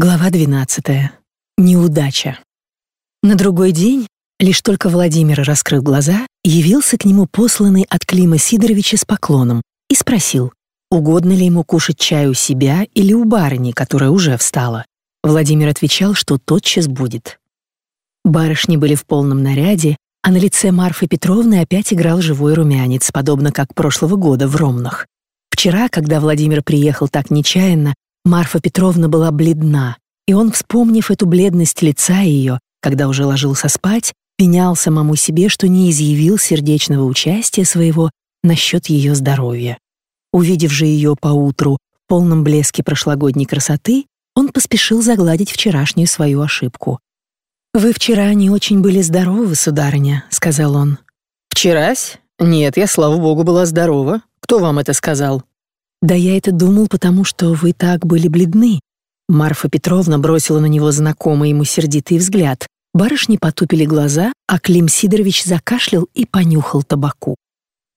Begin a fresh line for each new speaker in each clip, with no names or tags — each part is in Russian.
Глава 12. Неудача. На другой день, лишь только Владимир раскрыл глаза, явился к нему посланный от Клима Сидоровича с поклоном и спросил, угодно ли ему кушать чай у себя или у барыни, которая уже встала. Владимир отвечал, что тотчас будет. Барышни были в полном наряде, а на лице Марфы Петровны опять играл живой румянец, подобно как прошлого года в Ромнах. Вчера, когда Владимир приехал так нечаянно, Марфа Петровна была бледна, и он, вспомнив эту бледность лица ее, когда уже ложился спать, пенял самому себе, что не изъявил сердечного участия своего насчет ее здоровья. Увидев же ее поутру в полном блеске прошлогодней красоты, он поспешил загладить вчерашнюю свою ошибку. «Вы вчера не очень были здоровы, сударыня», — сказал он.
«Вчерась? Нет, я, слава богу, была здорова. Кто вам это сказал?»
«Да я это думал, потому что вы так были бледны». Марфа Петровна бросила на него знакомый ему сердитый взгляд. Барышни потупили глаза, а Клим Сидорович закашлял и понюхал табаку.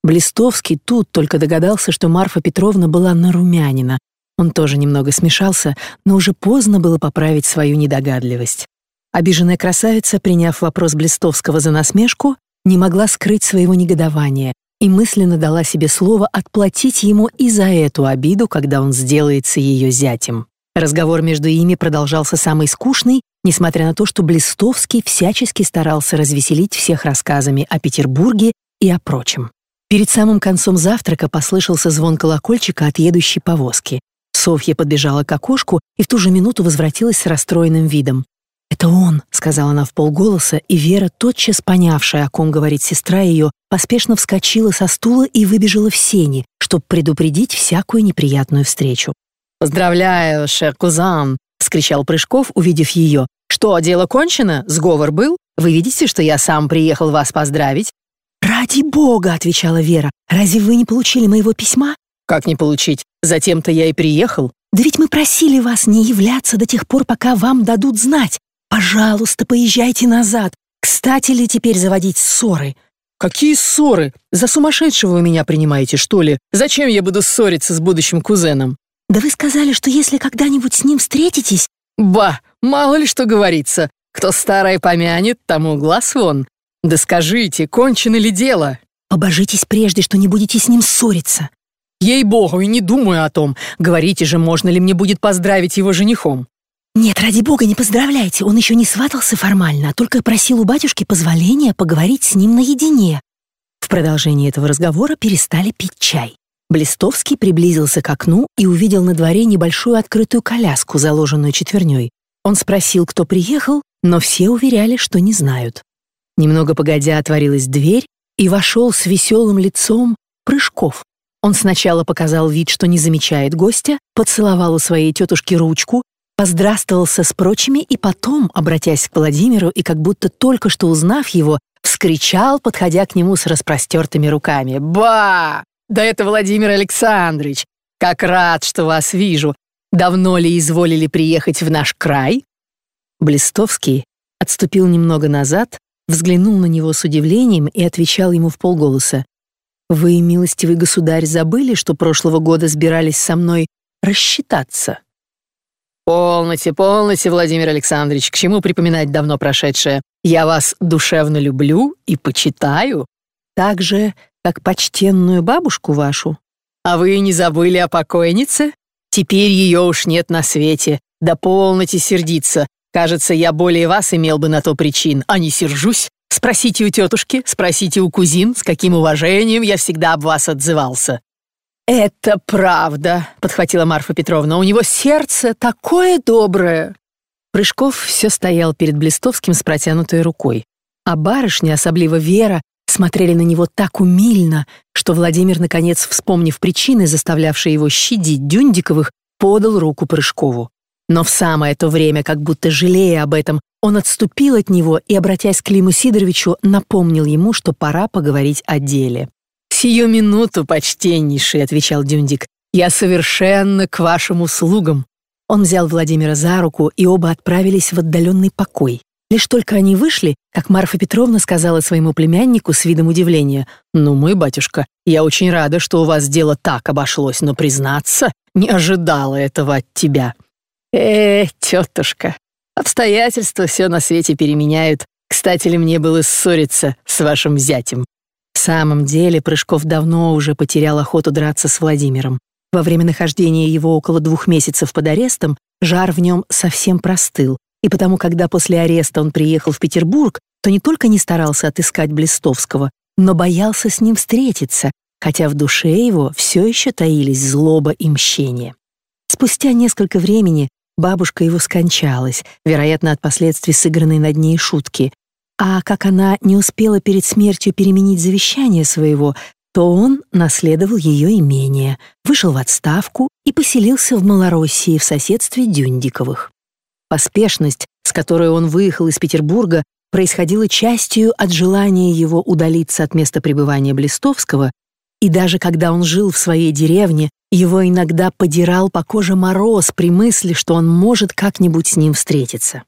Блистовский тут только догадался, что Марфа Петровна была нарумянина. Он тоже немного смешался, но уже поздно было поправить свою недогадливость. Обиженная красавица, приняв вопрос Блистовского за насмешку, не могла скрыть своего негодования и мысленно дала себе слово отплатить ему и за эту обиду, когда он сделается ее зятем. Разговор между ими продолжался самый скучный, несмотря на то, что Блистовский всячески старался развеселить всех рассказами о Петербурге и о прочем. Перед самым концом завтрака послышался звон колокольчика от едущей повозки. Софья подбежала к окошку и в ту же минуту возвратилась с расстроенным видом. «Это он», — сказала она в полголоса, и Вера, тотчас понявшая, о ком говорит сестра ее, поспешно вскочила со стула и выбежала в сени, чтобы предупредить всякую неприятную встречу.
«Поздравляю, шер кузан!» — вскричал Прыжков, увидев ее. «Что, дело кончено? Сговор был? Вы видите, что я сам приехал вас поздравить?»
«Ради бога!» — отвечала Вера. «Разве вы не получили моего письма?»
«Как не получить? Затем-то я и приехал».
«Да ведь мы просили вас не являться до тех пор, пока вам дадут знать. Пожалуйста, поезжайте назад. Кстати ли теперь заводить ссоры?
Какие ссоры? За сумасшедшего вы меня принимаете, что ли? Зачем я буду ссориться с будущим кузеном?
Да вы сказали, что если когда-нибудь с ним встретитесь...
Ба, мало ли что говорится. Кто старое помянет, тому глаз вон. Да скажите, кончено ли дело?
Побожитесь прежде, что не будете с ним ссориться.
Ей-богу, и не думаю о том. Говорите же, можно ли мне будет поздравить его женихом.
«Нет, ради бога, не поздравляйте, он еще не сватался формально, а только просил у батюшки позволения поговорить с ним наедине». В продолжении этого разговора перестали пить чай. Блистовский приблизился к окну и увидел на дворе небольшую открытую коляску, заложенную четверней. Он спросил, кто приехал, но все уверяли, что не знают. Немного погодя отворилась дверь, и вошел с веселым лицом Прыжков. Он сначала показал вид, что не замечает гостя, поцеловал у своей тетушки ручку, поздравствовался с прочими и потом, обратясь к Владимиру и как будто только что узнав его, вскричал, подходя к нему с распростертыми руками. «Ба! Да это Владимир Александрович! Как рад, что вас вижу! Давно ли изволили приехать в наш край?» Блистовский отступил немного назад, взглянул на него с удивлением и отвечал ему в полголоса. «Вы, милостивый государь, забыли, что прошлого года сбирались со мной рассчитаться?»
«Полноте, полноте, Владимир Александрович, к чему припоминать давно прошедшее? Я вас душевно люблю и почитаю.
Так же, как почтенную бабушку вашу.
А вы не забыли о покойнице? Теперь ее уж нет на свете. Да полноте сердиться. Кажется, я более вас имел бы на то причин, а не сержусь. Спросите у тетушки, спросите у кузин, с каким уважением я всегда об вас отзывался. «Это правда», — подхватила Марфа Петровна. «У него сердце такое доброе».
Прыжков все стоял перед Блистовским с протянутой рукой. А барышни, особливо Вера, смотрели на него так умильно, что Владимир, наконец, вспомнив причины, заставлявшие его щадить Дюндиковых, подал руку Прыжкову. Но в самое то время, как будто жалея об этом, он отступил от него и, обратясь к Климу Сидоровичу, напомнил ему, что пора поговорить о деле.
«Сию минуту, почтеннейший», — отвечал Дюндик. «Я совершенно к вашим услугам».
Он взял Владимира за руку, и оба отправились в отдаленный покой. Лишь только они вышли, как Марфа Петровна сказала своему племяннику с видом удивления,
«Ну, мой батюшка, я очень рада, что у вас дело так обошлось, но, признаться, не ожидала этого от тебя». Э, тетушка, обстоятельства все на свете переменяют. Кстати ли мне было ссориться с вашим зятем?
Самом деле Прыжков давно уже потерял охоту драться с Владимиром. Во время нахождения его около двух месяцев под арестом жар в нем совсем простыл, и потому, когда после ареста он приехал в Петербург, то не только не старался отыскать Блистовского, но боялся с ним встретиться, хотя в душе его все еще таились злоба и мщение. Спустя несколько времени бабушка его скончалась, вероятно, от последствий сыгранной над ней шутки, а как она не успела перед смертью переменить завещание своего, то он наследовал ее имение, вышел в отставку и поселился в Малороссии в соседстве Дюндиковых. Поспешность, с которой он выехал из Петербурга, происходила частью от желания его удалиться от места пребывания Блистовского, и даже когда он жил в своей деревне, его иногда подирал по коже мороз при мысли, что он может как-нибудь с ним встретиться.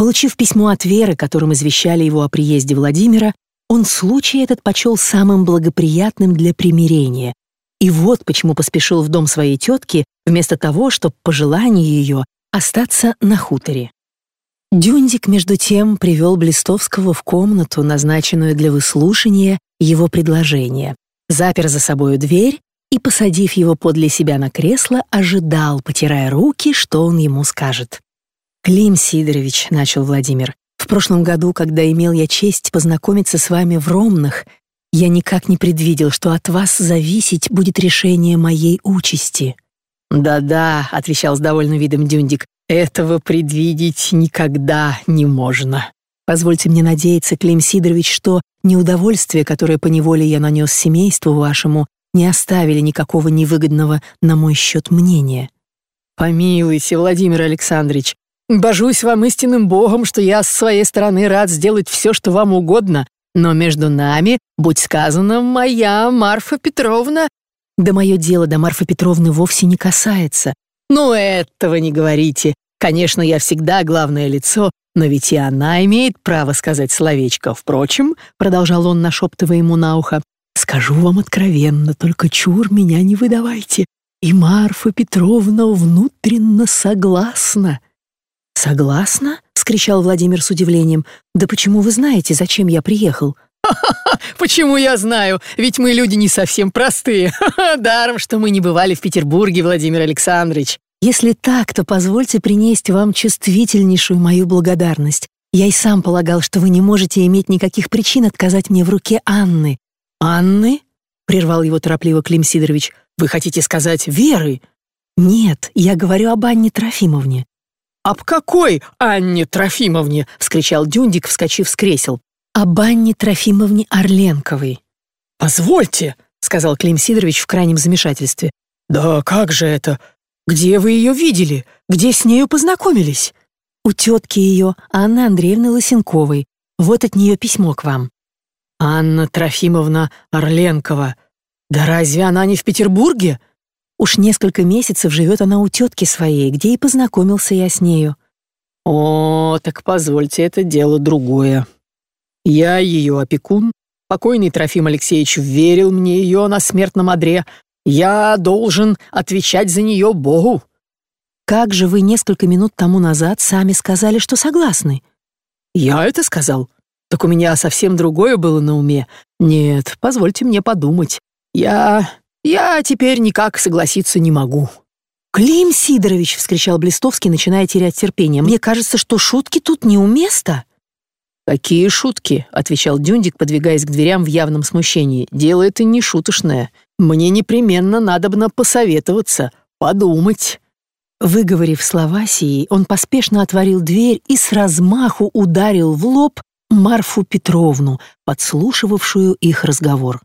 Получив письмо от Веры, которым извещали его о приезде Владимира, он случай этот почел самым благоприятным для примирения. И вот почему поспешил в дом своей тетки, вместо того, чтобы по желанию ее остаться на хуторе. Дюндик, между тем, привел Блистовского в комнату, назначенную для выслушания его предложения, запер за собою дверь и, посадив его подле себя на кресло, ожидал, потирая руки, что он ему скажет. «Клим Сидорович», — начал Владимир, «в прошлом году, когда имел я честь познакомиться с вами в Ромнах, я никак не предвидел, что от вас зависеть будет решение моей участи».
«Да-да», — отвечал с довольным видом Дюндик, этого предвидеть никогда не можно.
Позвольте мне надеяться, Клим Сидорович, что неудовольствие, которое по неволе я нанес семейству вашему, не оставили никакого невыгодного на мой счет мнения.
Помилуйте, Владимир Александрович, божусь вам истинным Богом, что я с своей стороны рад сделать все, что вам угодно, но между нами, будь сказано, моя Марфа Петровна...
Да мое дело до Марфы Петровны вовсе не касается.
«Ну, этого не говорите. Конечно, я всегда главное лицо, но ведь и она имеет право сказать словечко. Впрочем, — продолжал он, нашептывая ему на ухо, — скажу вам откровенно, только чур меня не выдавайте. И Марфа Петровна внутренно согласна».
«Согласна?» — вскричал Владимир с удивлением. «Да почему вы знаете, зачем я приехал?»
Почему я знаю? Ведь мы люди не совсем простые. Даром, что мы не бывали в Петербурге, Владимир Александрович.
Если так, то позвольте принести вам чувствительнейшую мою благодарность. Я и сам полагал, что вы не можете иметь никаких причин отказать мне в руке Анны.
Анны? прервал его торопливо Клим Сидорович. Вы хотите сказать Веры?
Нет, я говорю об Анне Трофимовне.
«Об какой Анне Трофимовне?» — вскричал Дюндик, вскочив с кресел
об Анне Трофимовне Орленковой.
«Позвольте», — сказал Клим Сидорович в крайнем замешательстве. «Да как же это? Где вы ее видели? Где с нею познакомились?»
«У тетки ее, Анны Андреевны Лосенковой. Вот от нее письмо к вам».
«Анна Трофимовна Орленкова. Да разве она не в Петербурге?»
«Уж несколько месяцев живет она у тетки своей, где и познакомился я с нею».
«О, так позвольте, это дело другое», я ее опекун. Покойный Трофим Алексеевич верил мне ее на смертном одре. Я должен отвечать за нее Богу.
Как же вы несколько минут тому назад сами сказали, что согласны?
Я это сказал? Так у меня совсем другое было на уме. Нет, позвольте мне подумать. Я... я теперь никак согласиться не могу.
«Клим Сидорович!» — вскричал Блистовский, начиная терять терпение. «Мне кажется, что шутки тут не у места».
«Какие шутки?» — отвечал Дюндик, подвигаясь к дверям в явном смущении. «Дело это не шуточное. Мне непременно надобно посоветоваться, подумать».
Выговорив слова сии, он поспешно отворил дверь и с размаху ударил в лоб Марфу Петровну, подслушивавшую их разговор.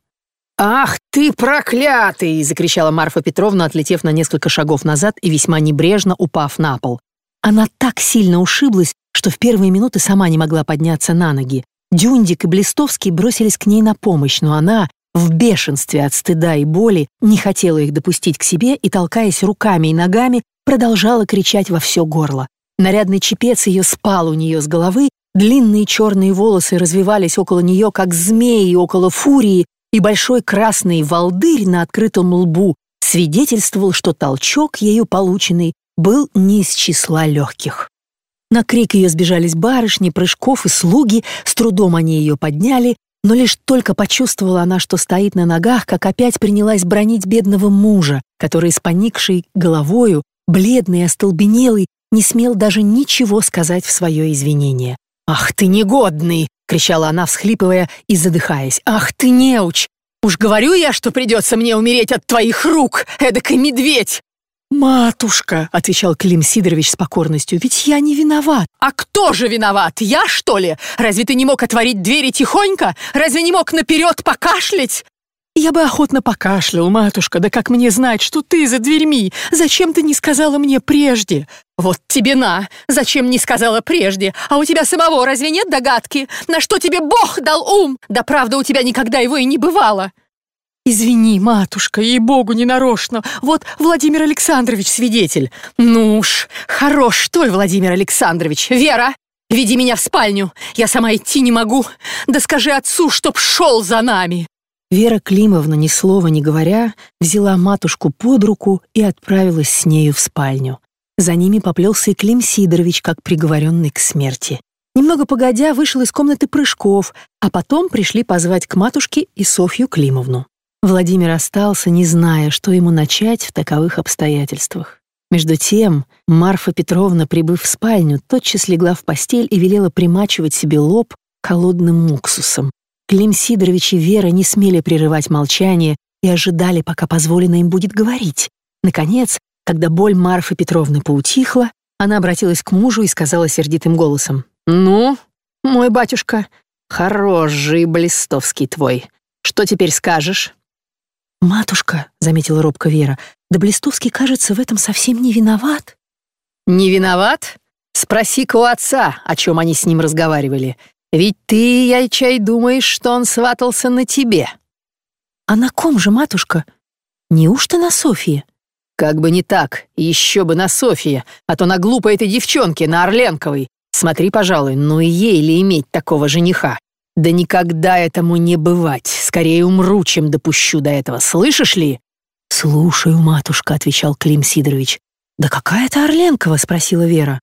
«Ах ты проклятый!» — закричала Марфа Петровна, отлетев на несколько шагов назад и весьма небрежно упав на пол.
Она так сильно ушиблась, что в первые минуты сама не могла подняться на ноги. Дюндик и Блистовский бросились к ней на помощь, но она, в бешенстве от стыда и боли, не хотела их допустить к себе и, толкаясь руками и ногами, продолжала кричать во все горло. Нарядный чепец ее спал у нее с головы, длинные черные волосы развивались около нее, как змеи около фурии, и большой красный волдырь на открытом лбу свидетельствовал, что толчок, ею полученный, был не из числа легких. На крик ее сбежались барышни, прыжков и слуги, с трудом они ее подняли, но лишь только почувствовала она, что стоит на ногах, как опять принялась бронить бедного мужа, который с поникшей головою, бледный и остолбенелый, не смел даже ничего сказать в свое извинение. «Ах ты негодный!» — кричала она, всхлипывая и задыхаясь. «Ах ты неуч! Уж говорю я, что придется мне умереть от твоих рук, эдакой медведь!»
«Матушка!» — отвечал Клим Сидорович с покорностью. «Ведь я не виноват!»
«А кто же виноват? Я, что ли? Разве ты не мог отворить двери тихонько? Разве не мог наперед покашлять?»
«Я бы охотно покашлял, матушка, да как мне знать, что ты за дверьми? Зачем ты не сказала мне прежде?»
«Вот тебе на! Зачем не сказала прежде? А у тебя самого разве нет догадки? На что тебе Бог дал ум? Да правда, у тебя никогда его и не бывало!»
«Извини, матушка, ей-богу, не нарочно. Вот Владимир Александрович свидетель».
«Ну уж, хорош твой Владимир Александрович. Вера, веди меня в спальню. Я сама идти не могу. Да скажи отцу, чтоб шел за нами».
Вера Климовна, ни слова не говоря, взяла матушку под руку и отправилась с нею в спальню. За ними поплелся и Клим Сидорович, как приговоренный к смерти. Немного погодя, вышел из комнаты Прыжков, а потом пришли позвать к матушке и Софью Климовну. Владимир остался, не зная, что ему начать в таковых обстоятельствах. Между тем, Марфа Петровна, прибыв в спальню, тотчас легла в постель и велела примачивать себе лоб холодным уксусом. Клим Сидорович и Вера не смели прерывать молчание и ожидали, пока позволено им будет говорить. Наконец, когда боль Марфы Петровны поутихла, она обратилась к мужу и сказала сердитым голосом. «Ну, мой батюшка, хорош же блистовский твой. Что теперь скажешь?»
«Матушка», — заметила робко Вера, «да Блистовский, кажется, в этом совсем не виноват».
«Не виноват? Спроси-ка у отца, о чем они с ним разговаривали. Ведь ты, я чай, думаешь, что он сватался на тебе».
«А на ком же, матушка? Неужто на Софье?»
«Как бы не так, еще бы на Софье, а то на глупой этой девчонке, на Орленковой. Смотри, пожалуй, ну и ей ли иметь такого жениха?» Да никогда этому не бывать. Скорее умру, чем допущу до этого. Слышишь ли?
Слушаю, матушка, отвечал Клим Сидорович. Да какая это Орленкова? спросила Вера.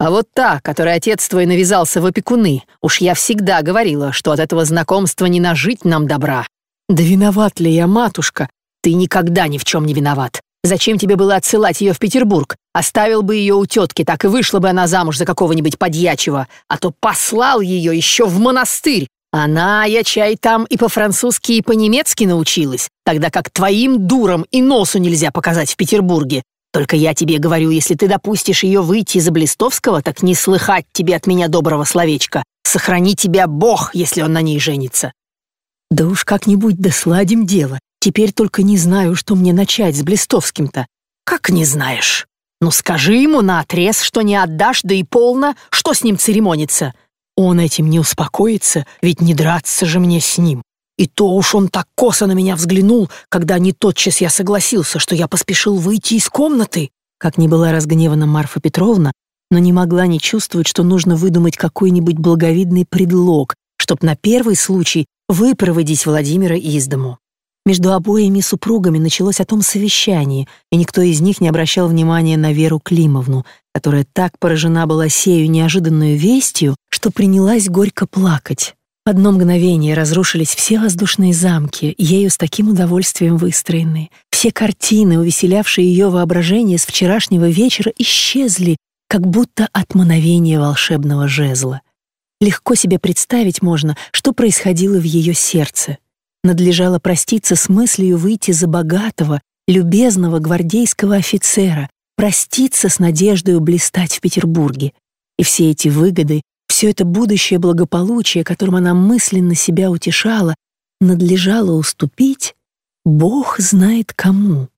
А вот та, которой отец твой навязался в опекуны. Уж я всегда говорила, что от этого знакомства не нажить нам добра. Да виноват ли я, матушка? Ты никогда ни в чем не виноват. Зачем тебе было отсылать ее в Петербург? Оставил бы ее у тетки, так и вышла бы она замуж за какого-нибудь подьячего, а то послал ее еще в монастырь. Она, я чай, там и по-французски, и по-немецки научилась, тогда как твоим дурам и носу нельзя показать в Петербурге. Только я тебе говорю, если ты допустишь ее выйти за Блистовского, так не слыхать тебе от меня доброго словечка. Сохрани тебя Бог, если он на ней женится.
Да уж как-нибудь досладим дело. Теперь только не знаю, что мне начать с Блистовским-то.
Как не знаешь? Ну скажи ему наотрез, что не отдашь, да и полно, что с ним церемониться. Он этим не успокоится, ведь не драться же мне с ним. И то уж он так косо на меня взглянул, когда не тотчас я согласился, что я поспешил выйти из комнаты.
Как ни была разгневана Марфа Петровна, но не могла не чувствовать, что нужно выдумать какой-нибудь благовидный предлог, чтоб на первый случай выпроводить Владимира из дому. Между обоими супругами началось о том совещании, и никто из них не обращал внимания на Веру Климовну, которая так поражена была сею неожиданную вестью, что принялась горько плакать. В одно мгновение разрушились все воздушные замки, ею с таким удовольствием выстроенные. Все картины, увеселявшие ее воображение с вчерашнего вечера, исчезли, как будто от мановения волшебного жезла. Легко себе представить можно, что происходило в ее сердце — надлежало проститься с мыслью выйти за богатого, любезного гвардейского офицера, проститься с надеждой блистать в Петербурге. И все эти выгоды, все это будущее благополучие, которым она мысленно себя утешала, надлежало уступить, Бог знает кому.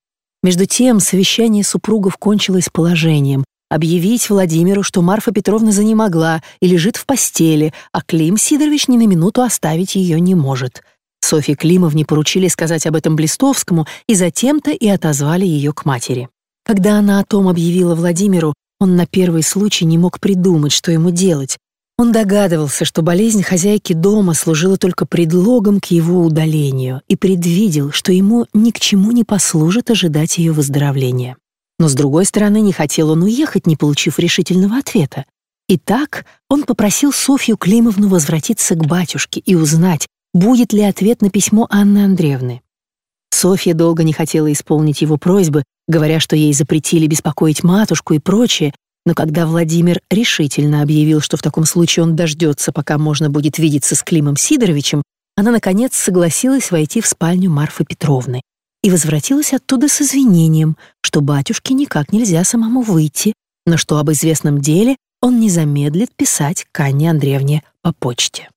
Между тем совещание супругов кончилось положением объявить Владимиру, что Марфа Петровна занемогла и лежит в постели, а Клим Сидорович ни на минуту оставить ее не может — Софье Климовне поручили сказать об этом Блистовскому, и затем-то и отозвали ее к матери. Когда она о том объявила Владимиру, он на первый случай не мог придумать, что ему делать. Он догадывался, что болезнь хозяйки дома служила только предлогом к его удалению и предвидел, что ему ни к чему не послужит ожидать ее выздоровления. Но, с другой стороны, не хотел он уехать, не получив решительного ответа. Итак, он попросил Софью Климовну возвратиться к батюшке и узнать, будет ли ответ на письмо Анны Андреевны. Софья долго не хотела исполнить его просьбы, говоря, что ей запретили беспокоить матушку и прочее, но когда Владимир решительно объявил, что в таком случае он дождется, пока можно будет видеться с Климом Сидоровичем, она, наконец, согласилась войти в спальню Марфы Петровны и возвратилась оттуда с извинением, что батюшке никак нельзя самому выйти, но что об известном деле он не замедлит писать к Анне Андреевне по почте.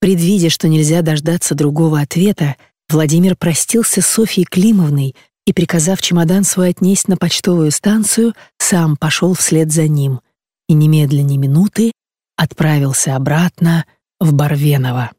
Предвидя, что нельзя дождаться другого ответа, Владимир простился с Софьей Климовной и, приказав чемодан свой отнесть на почтовую станцию, сам пошел вслед за ним и немедленно минуты отправился обратно в Барвеново.